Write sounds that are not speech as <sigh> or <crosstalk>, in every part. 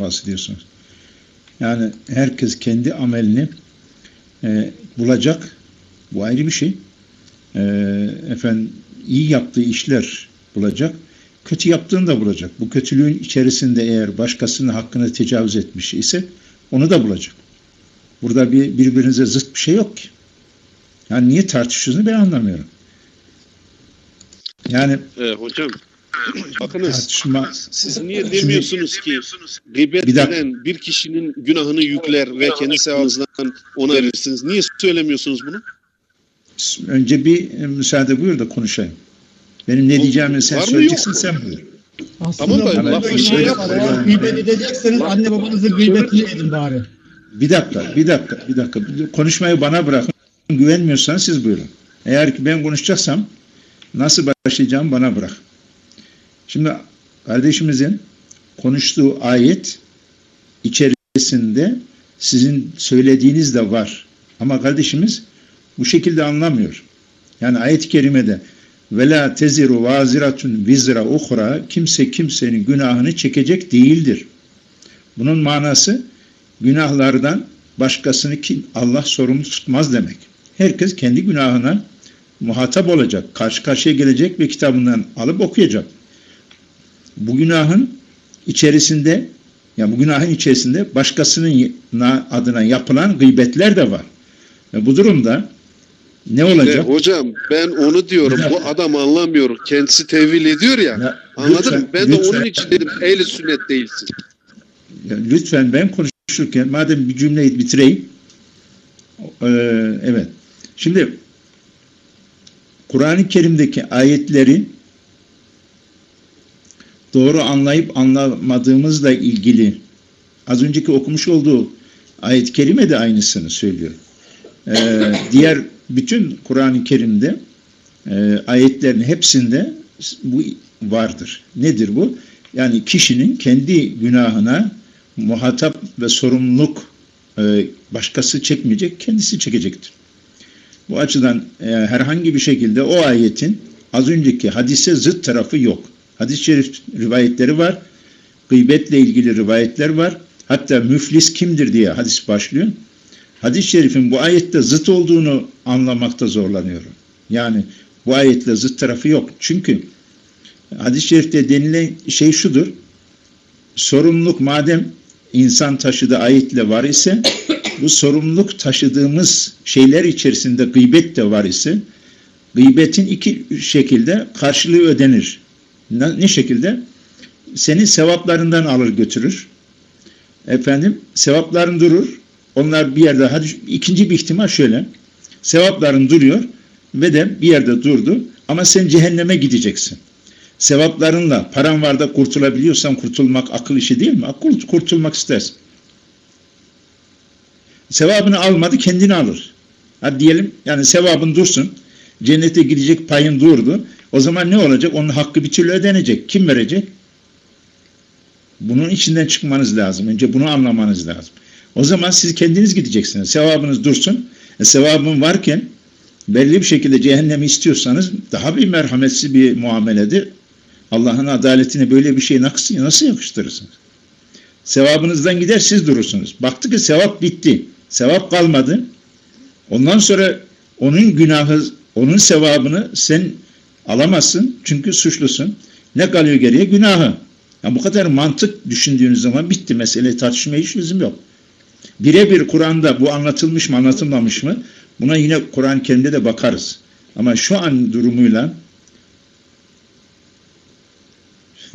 bahsediyorsunuz. Yani herkes kendi amelini e, bulacak. Bu ayrı bir şey. E, efendim iyi yaptığı işler bulacak. Kötü yaptığını da bulacak. Bu kötülüğün içerisinde eğer başkasının hakkını tecavüz etmiş ise onu da bulacak. Burada bir birbirinize zıt bir şey yok ki. Yani niye tartışıyorsunuz ben anlamıyorum. Yani Ee, hocam bakınız tartışma siz niye Şimdi- demiyorsunuz ki gıybet Bir eden bir kişinin günahını yükler ve kendi sevabınızdan ona verirsiniz. Niye söylemiyorsunuz bunu? önce bir e, müsaade buyur da konuşayım. Benim ne diyeceğimi sen söyleyeceksin sen buyur. Tamam da lafı bir şey yapma. gıybet edecekseniz anne babanızı gıybetli edin bari. Bir dakika, bir dakika, bir dakika. Konuşmayı bana bırakın. Güvenmiyorsanız siz buyurun. Eğer ki ben konuşacaksam nasıl başlayacağım bana bırak. Şimdi kardeşimizin konuştuğu ayet içerisinde sizin söylediğiniz de var. Ama kardeşimiz bu şekilde anlamıyor. Yani ayet-i kerimede la teziru vaziratun vizra uhra kimse kimsenin günahını çekecek değildir. Bunun manası günahlardan başkasını kim Allah sorumlu tutmaz demek. Herkes kendi günahına muhatap olacak, karşı karşıya gelecek ve kitabından alıp okuyacak. Bu günahın içerisinde ya bu günahın içerisinde başkasının na- adına yapılan gıybetler de var. Ve bu durumda ne olacak? hocam ben onu diyorum. Bu <laughs> adam anlamıyor. Kendisi tevil ediyor ya. Ya, Anladın lütfen- mı? Ben de lütfen- onun için dedim ehli sünnet değilsin. Ya lütfen ben konuşurken madem bir cümleyi bitireyim. Ee, evet. Şimdi Kur'an-ı Kerim'deki ayetleri doğru anlayıp anlamadığımızla ilgili az önceki okumuş olduğu ayet-i kerime de aynısını söylüyor. Ee, <coughs> diğer bütün Kur'an-ı Kerim'de e, ayetlerin hepsinde bu vardır. Nedir bu? Yani kişinin kendi günahına muhatap ve sorumluluk e, başkası çekmeyecek, kendisi çekecektir. Bu açıdan e, herhangi bir şekilde o ayetin az önceki hadise zıt tarafı yok. Hadis-i şerif rivayetleri var. Gıybetle ilgili rivayetler var. Hatta müflis kimdir diye hadis başlıyor. Hadis-i şerifin bu ayette zıt olduğunu anlamakta zorlanıyorum. Yani bu ayetle zıt tarafı yok. Çünkü hadis-i şerifte denilen şey şudur. Sorumluluk madem insan taşıdığı ayetle var ise bu sorumluluk taşıdığımız şeyler içerisinde gıybet de var ise gıybetin iki şekilde karşılığı ödenir. Ne, ne şekilde? Senin sevaplarından alır götürür. Efendim sevapların durur. Onlar bir yerde hadi ikinci bir ihtimal şöyle. Sevapların duruyor ve de bir yerde durdu ama sen cehenneme gideceksin. Sevaplarınla paran var da kurtulabiliyorsan kurtulmak akıl işi değil mi? Kurt, kurtulmak istersin. Sevabını almadı kendini alır. Hadi diyelim yani sevabın dursun. Cennete gidecek payın durdu. O zaman ne olacak? Onun hakkı bir türlü ödenecek. Kim verecek? Bunun içinden çıkmanız lazım. Önce bunu anlamanız lazım. O zaman siz kendiniz gideceksiniz. Sevabınız dursun. E, sevabın varken belli bir şekilde cehennemi istiyorsanız daha bir merhametsiz bir muameledir. Allah'ın adaletine böyle bir şey nasıl, nasıl yakıştırırsınız? Sevabınızdan gider siz durursunuz. Baktı ki sevap bitti. Sevap kalmadı. Ondan sonra onun günahı, onun sevabını sen alamazsın. Çünkü suçlusun. Ne kalıyor geriye? Günahı. Yani bu kadar mantık düşündüğünüz zaman bitti mesele tartışmaya hiç lüzum yok. Birebir Kur'an'da bu anlatılmış mı anlatılmamış mı? Buna yine Kur'an-ı Kerim'de de bakarız. Ama şu an durumuyla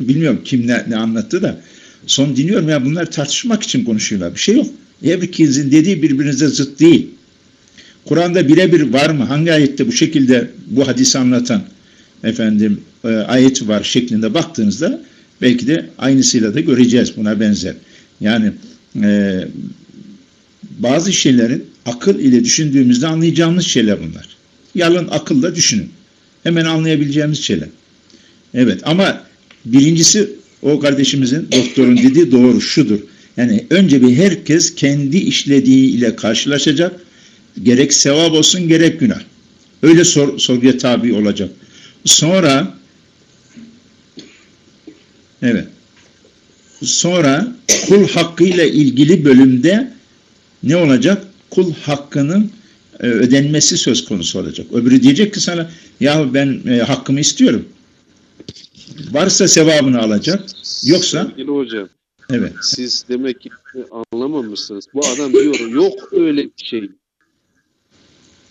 <laughs> bilmiyorum kim ne, ne anlattı da son dinliyorum ya bunlar tartışmak için konuşuyorlar. Bir şey yok. Herkesin dediği birbirinize zıt değil. Kur'an'da birebir var mı? Hangi ayette bu şekilde bu hadisi anlatan efendim e, ayet var şeklinde baktığınızda belki de aynısıyla da göreceğiz buna benzer. Yani e, bazı şeylerin akıl ile düşündüğümüzde anlayacağımız şeyler bunlar. Yalın akılla düşünün. Hemen anlayabileceğimiz şeyler. Evet ama birincisi o kardeşimizin doktorun dediği doğru şudur. Yani önce bir herkes kendi işlediği ile karşılaşacak. Gerek sevap olsun gerek günah. Öyle sor, sorguya tabi olacak. Sonra evet Sonra kul hakkıyla ilgili bölümde ne olacak? Kul hakkının e, ödenmesi söz konusu olacak. Öbürü diyecek ki sana ya ben e, hakkımı istiyorum. Varsa sevabını alacak. Yoksa Sevgili hocam evet. siz demek ki anlamamışsınız. Bu adam diyor yok öyle bir şey.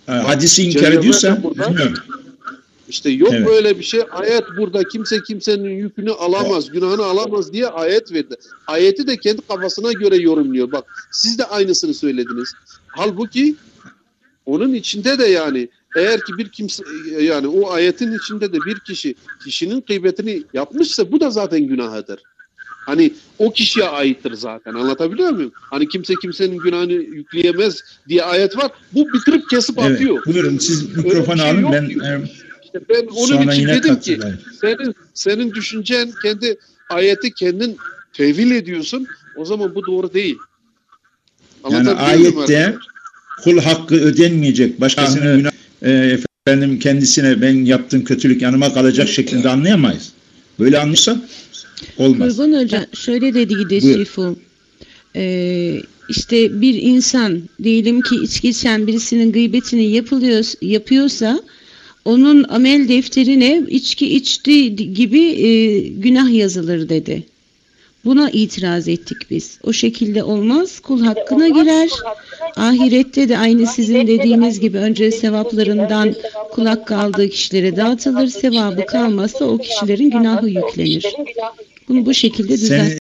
Hadisi inkar ediyorsa bilmiyorum. İşte yok Evet. böyle bir şey. Ayet burada kimse kimsenin yükünü alamaz, günahını alamaz diye ayet verdi. Ayeti de kendi kafasına göre yorumluyor. Bak siz de aynısını söylediniz. Halbuki onun içinde de yani eğer ki bir kimse yani o ayetin içinde de bir kişi kişinin gıybetini yapmışsa bu da zaten günahıdır. Hani o kişiye aittir zaten. Anlatabiliyor muyum? Hani kimse kimsenin günahını yükleyemez diye ayet var. Bu bitirip kesip Evet. atıyor. Buyurun siz mikrofonu şey alın ben diyor. e, İşte ben onun için yine dedim ki senin senin düşüncen kendi ayeti kendin tevil ediyorsun. O zaman bu doğru değil. Yani ayette kul hakkı ödenmeyecek. Başkasının günah, e, efendim kendisine ben yaptığım kötülük yanıma kalacak şeklinde anlayamayız. Böyle anlıyorsa olmaz. Kurban Hoca şöyle dedi Buyur. Şerifo. Ee, işte bir insan diyelim ki içki içen birisinin gıybetini yapılıyor, yapıyorsa onun amel defterine içki içti gibi e, günah yazılır dedi. Buna itiraz ettik biz. O şekilde olmaz. Kul hakkına girer. Ahirette de aynı sizin dediğiniz gibi önce sevaplarından kul hakkı aldığı kişilere dağıtılır. Sevabı kalmazsa o kişilerin günahı yüklenir. Bunu bu şekilde düzelt. Sen